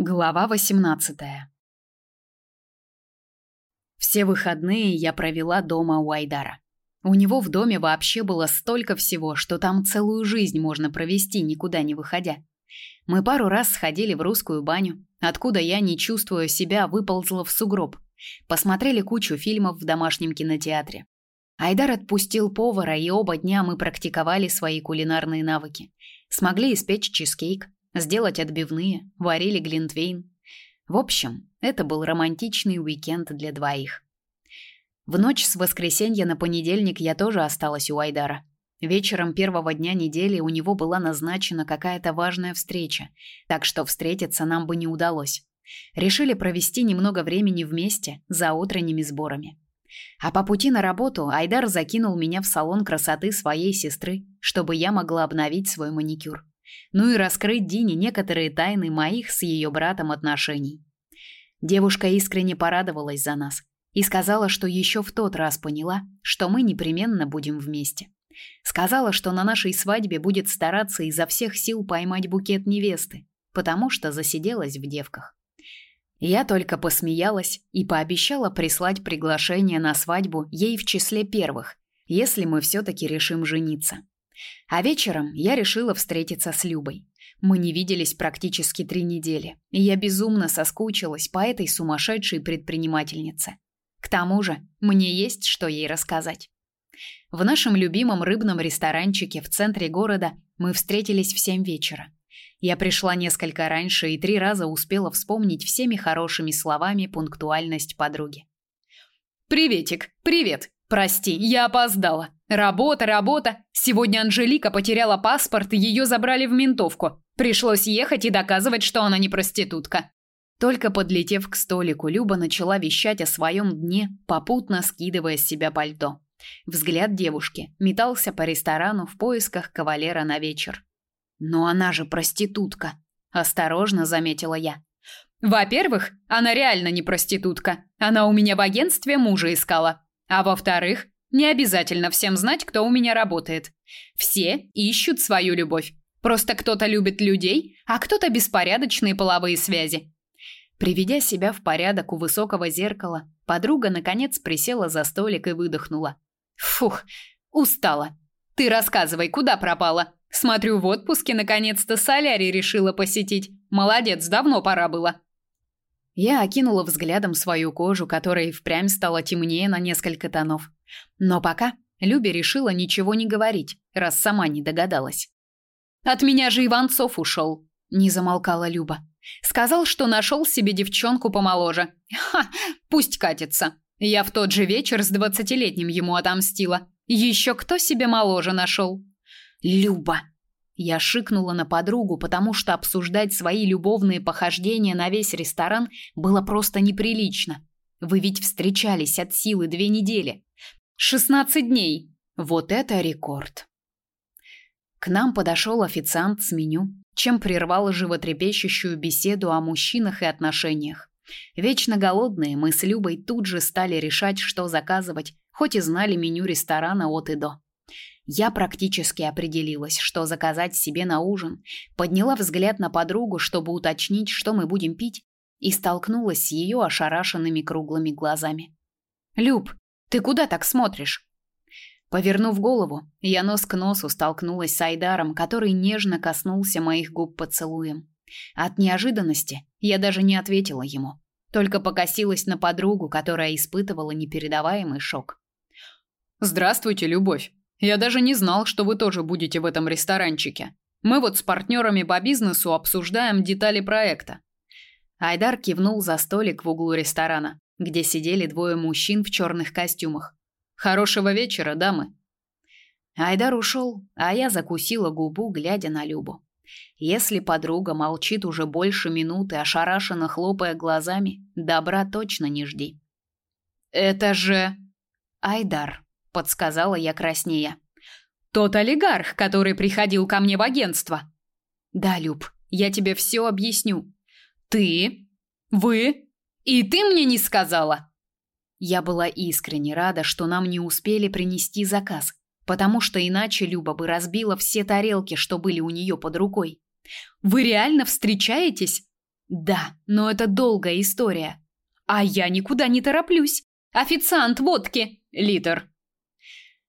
Глава 18. Все выходные я провела дома у Айдара. У него в доме вообще было столько всего, что там целую жизнь можно провести, никуда не выходя. Мы пару раз сходили в русскую баню, откуда я, не чувствуя себя, выползла в сугроб. Посмотрели кучу фильмов в домашнем кинотеатре. Айдар отпустил повара, и оба дня мы практиковали свои кулинарные навыки. Смогли испечь чизкейк, сделать отбивные, варили глинтвейн. В общем, это был романтичный уикенд для двоих. В ночь с воскресенья на понедельник я тоже осталась у Айдара. Вечером первого дня недели у него была назначена какая-то важная встреча, так что встретиться нам бы не удалось. Решили провести немного времени вместе за утренними сборами. А по пути на работу Айдар закинул меня в салон красоты своей сестры, чтобы я могла обновить свой маникюр ну и раскрыть Дине некоторые тайны моих с ее братом отношений. Девушка искренне порадовалась за нас и сказала, что еще в тот раз поняла, что мы непременно будем вместе. Сказала, что на нашей свадьбе будет стараться изо всех сил поймать букет невесты, потому что засиделась в девках. Я только посмеялась и пообещала прислать приглашение на свадьбу ей в числе первых, если мы все таки решим жениться. А вечером я решила встретиться с Любой. Мы не виделись практически три недели, и я безумно соскучилась по этой сумасшедшей предпринимательнице. К тому же, мне есть что ей рассказать. В нашем любимом рыбном ресторанчике в центре города мы встретились в семь вечера. Я пришла несколько раньше и три раза успела вспомнить всеми хорошими словами пунктуальность подруги. «Приветик, привет! Прости, я опоздала. Работа, работа. Сегодня Анжелика потеряла паспорт, ее забрали в ментовку. Пришлось ехать и доказывать, что она не проститутка. Только подлетев к столику, Люба начала вещать о своем дне, попутно скидывая с себя пальто. Взгляд девушки метался по ресторану в поисках кавалера на вечер. Но она же проститутка, осторожно заметила я. Во-первых, она реально не проститутка. Она у меня в агентстве мужа искала. А во-вторых, не обязательно всем знать, кто у меня работает. Все ищут свою любовь. Просто кто-то любит людей, а кто-то беспорядочные половые связи. Приведя себя в порядок у высокого зеркала, подруга наконец присела за столик и выдохнула. Фух, устала. Ты рассказывай, куда пропала? Смотрю, в отпуске наконец-то солярий решила посетить. Молодец, давно пора было. Я окинула взглядом свою кожу, которая впрямь стала темнее на несколько тонов. Но пока Любе решила ничего не говорить, раз сама не догадалась. От меня же Иванцов ушел, не замолкала Люба. Сказал, что нашел себе девчонку помоложе. Ха, пусть катится. Я в тот же вечер с двадцатилетним ему отомстила. Еще кто себе моложе нашел? Люба, я шикнула на подругу, потому что обсуждать свои любовные похождения на весь ресторан было просто неприлично. Вы ведь встречались от силы две недели. Шестнадцать дней. Вот это рекорд. К нам подошел официант с меню, чем прервал животрепещущую беседу о мужчинах и отношениях. Вечно голодные, мы с Любой тут же стали решать, что заказывать, хоть и знали меню ресторана от и до. Я практически определилась, что заказать себе на ужин, подняла взгляд на подругу, чтобы уточнить, что мы будем пить, и столкнулась с ее ошарашенными круглыми глазами. «Люб, ты куда так смотришь?» Повернув голову, я нос к носу столкнулась с Айдаром, который нежно коснулся моих губ поцелуем. От неожиданности я даже не ответила ему, только покосилась на подругу, которая испытывала непередаваемый шок. «Здравствуйте, любовь!» Я даже не знал, что вы тоже будете в этом ресторанчике. Мы вот с партнерами по бизнесу обсуждаем детали проекта. Айдар кивнул за столик в углу ресторана, где сидели двое мужчин в черных костюмах. Хорошего вечера, дамы. Айдар ушел, а я закусила губу, глядя на Любу. Если подруга молчит уже больше минуты, ошарашенно хлопая глазами, добра точно не жди. Это же Айдар подсказала я краснея. Тот олигарх, который приходил ко мне в агентство. Да, Люб, я тебе все объясню. Ты, вы и ты мне не сказала. Я была искренне рада, что нам не успели принести заказ, потому что иначе Люба бы разбила все тарелки, что были у нее под рукой. Вы реально встречаетесь? Да, но это долгая история. А я никуда не тороплюсь. Официант водки, литр.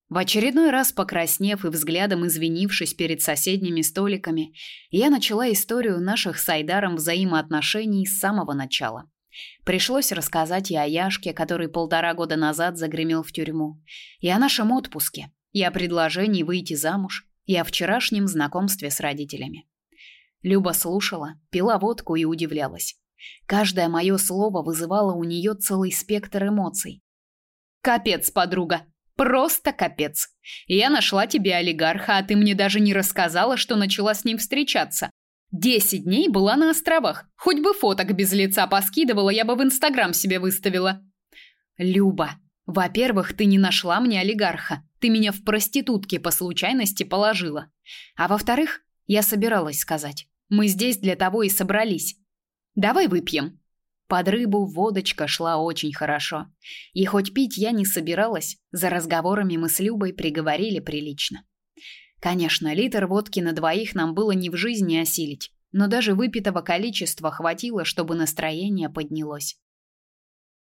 В очередной раз покраснев и взглядом извинившись перед соседними столиками, я начала историю наших с Айдаром взаимоотношений с самого начала. Пришлось рассказать и о Яшке, который полтора года назад загремел в тюрьму, и о нашем отпуске, и о предложении выйти замуж, и о вчерашнем знакомстве с родителями. Люба слушала, пила водку и удивлялась. Каждое мое слово вызывало у нее целый спектр эмоций. «Капец, подруга! Просто капец! Я нашла тебе олигарха, а ты мне даже не рассказала, что начала с ним встречаться. Десять дней была на островах. Хоть бы фоток без лица поскидывала, я бы в Инстаграм себе выставила». «Люба, во-первых, ты не нашла мне олигарха. Ты меня в проститутке по случайности положила. А во-вторых, я собиралась сказать. Мы здесь для того и собрались. Давай выпьем. Под рыбу водочка шла очень хорошо. И хоть пить я не собиралась, за разговорами мы с Любой приговорили прилично. Конечно, литр водки на двоих нам было не в жизни осилить, но даже выпитого количества хватило, чтобы настроение поднялось.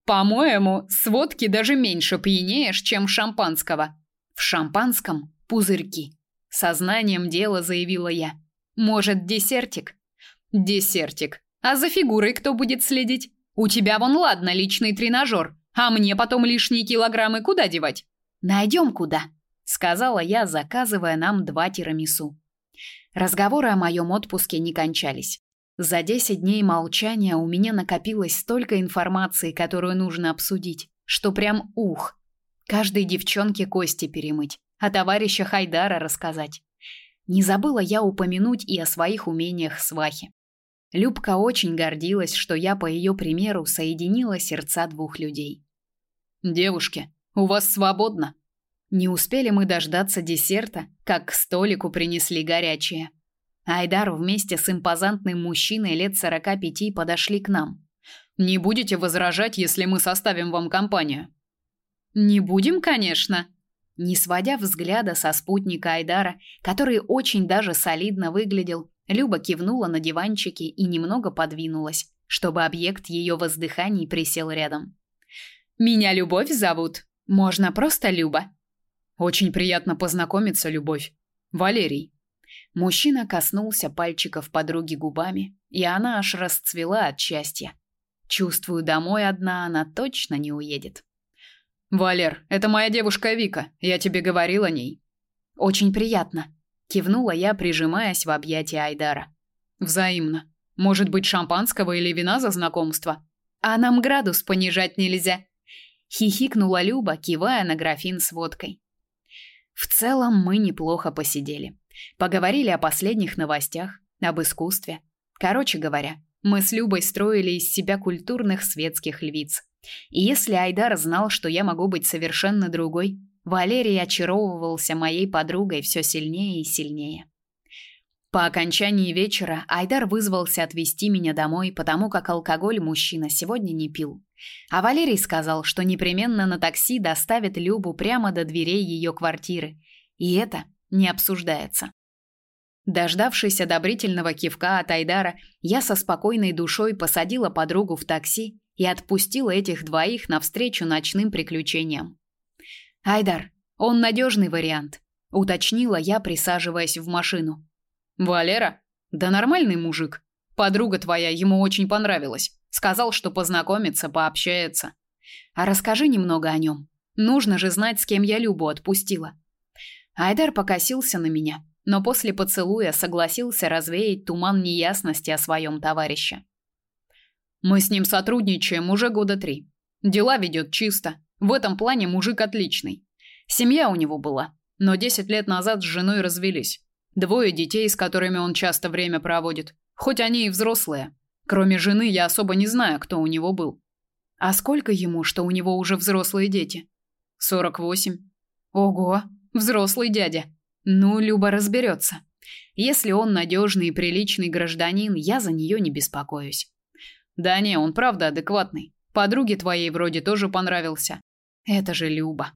По-моему, с водки даже меньше пьянеешь, чем шампанского. В шампанском пузырьки. Сознанием дела заявила я. Может, десертик? Десертик. А за фигурой кто будет следить? У тебя вон ладно личный тренажер, а мне потом лишние килограммы куда девать? Найдем куда, сказала я, заказывая нам два тирамису. Разговоры о моем отпуске не кончались. За 10 дней молчания у меня накопилось столько информации, которую нужно обсудить, что прям ух. Каждой девчонке кости перемыть, а товарища Хайдара рассказать. Не забыла я упомянуть и о своих умениях свахи. Любка очень гордилась, что я по ее примеру соединила сердца двух людей. Девушки, у вас свободно. Не успели мы дождаться десерта, как к столику принесли горячее. Айдар вместе с импозантным мужчиной лет сорока пяти подошли к нам. Не будете возражать, если мы составим вам компанию? Не будем, конечно, не сводя взгляда со спутника Айдара, который очень даже солидно выглядел, Люба кивнула на диванчике и немного подвинулась, чтобы объект ее воздыханий присел рядом. Меня Любовь зовут. Можно просто Люба. Очень приятно познакомиться, Любовь. Валерий. Мужчина коснулся пальчиков подруги губами, и она аж расцвела от счастья. Чувствую, домой одна она точно не уедет. Валер, это моя девушка Вика. Я тебе говорил о ней. Очень приятно, кивнула я, прижимаясь в объятия Айдара. Взаимно. Может быть, шампанского или вина за знакомство? А нам градус понижать нельзя. Хихикнула Люба, кивая на графин с водкой. В целом мы неплохо посидели. Поговорили о последних новостях, об искусстве. Короче говоря, мы с Любой строили из себя культурных светских львиц. И если Айдар знал, что я могу быть совершенно другой, Валерий очаровывался моей подругой все сильнее и сильнее. По окончании вечера Айдар вызвался отвезти меня домой, потому как алкоголь мужчина сегодня не пил. А Валерий сказал, что непременно на такси доставит Любу прямо до дверей ее квартиры. И это не обсуждается. Дождавшись одобрительного кивка от Айдара, я со спокойной душой посадила подругу в такси и отпустила этих двоих навстречу ночным приключениям. Айдар, он надежный вариант, уточнила я, присаживаясь в машину. Валера, да нормальный мужик. Подруга твоя ему очень понравилась. Сказал, что познакомится, пообщается. А расскажи немного о нем. Нужно же знать, с кем я Любу отпустила. Айдар покосился на меня, но после поцелуя согласился развеять туман неясности о своем товарище. Мы с ним сотрудничаем уже года три. Дела ведет чисто. В этом плане мужик отличный. Семья у него была, но 10 лет назад с женой развелись. Двое детей, с которыми он часто время проводит. Хоть они и взрослые. Кроме жены я особо не знаю, кто у него был. А сколько ему, что у него уже взрослые дети? 48. Ого, взрослый дядя. Ну, Люба разберется. Если он надежный и приличный гражданин, я за нее не беспокоюсь. Да не, он правда адекватный. Подруге твоей вроде тоже понравился. Это же Люба.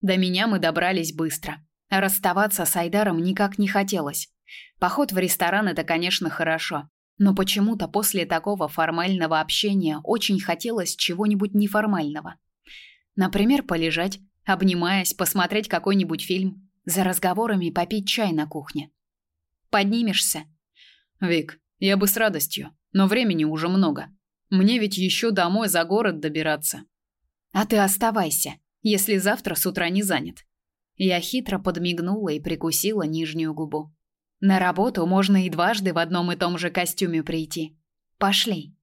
До меня мы добрались быстро. Расставаться с Айдаром никак не хотелось. Поход в ресторан это, конечно, хорошо, Но почему-то после такого формального общения очень хотелось чего-нибудь неформального. Например, полежать, обнимаясь, посмотреть какой-нибудь фильм, за разговорами попить чай на кухне. Поднимешься? Вик, я бы с радостью, но времени уже много. Мне ведь еще домой за город добираться. А ты оставайся, если завтра с утра не занят. Я хитро подмигнула и прикусила нижнюю губу. На работу можно и дважды в одном и том же костюме прийти. Пошли.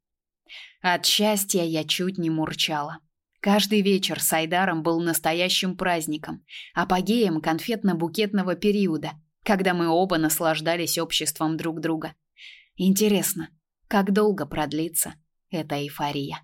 От счастья я чуть не мурчала. Каждый вечер с Айдаром был настоящим праздником, апогеем конфетно-букетного периода, когда мы оба наслаждались обществом друг друга. Интересно, как долго продлится эта эйфория?